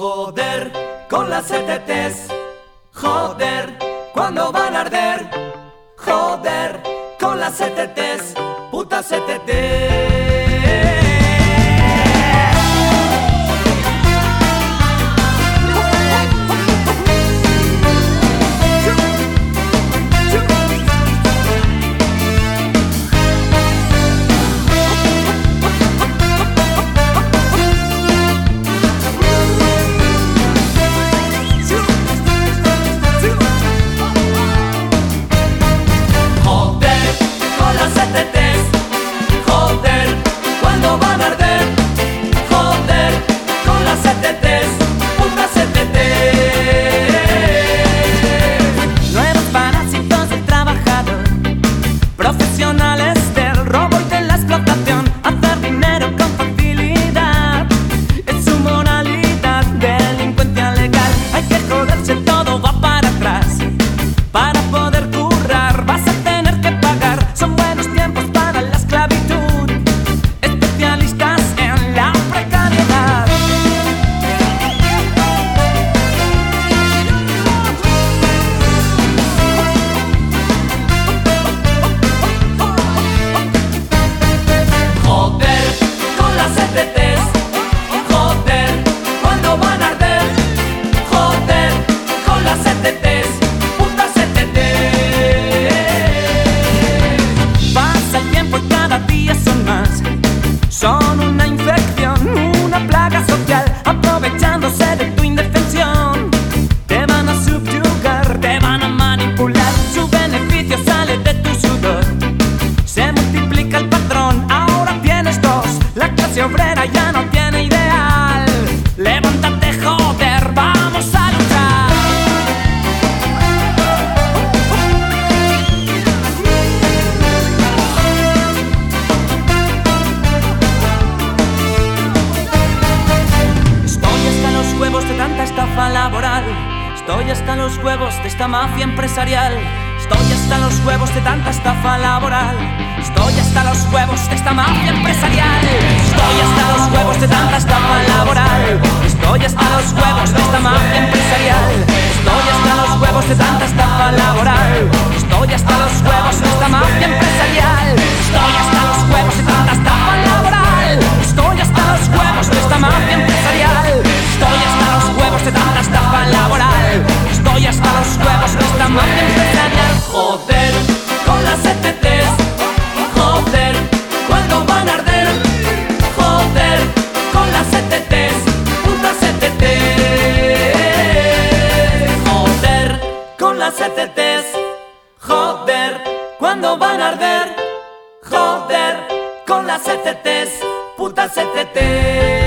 Joder, con las CTTs. Joder, cuando van a arder. Joder, con las CTTs. Puta CTT. Con las CTTs. Puta CTT. Pasa el tiempo y cada día son más. Son una infección, una plaga social, aprovechándose de tu indefensión. Te van a subyugar, te van a manipular. Su beneficio sale de tu sudor. Se multiplica el patrón, ahora tienes dos. La clase obrera ya no tiene Estoy hasta los huevos de esta mafia empresarial. Estoy hasta los huevos de tanta estafa laboral. Estoy hasta los huevos de esta mafia empresarial. Estoy hasta los huevos de tanta estafa laboral. Estoy hasta los huevos de esta mafia empresarial. Estoy hasta los huevos de tanta estafa laboral. Estoy hasta los huevos de esta mafia empresarial. Cuando van a arder. Joder, con las CTTs. Puta CTT.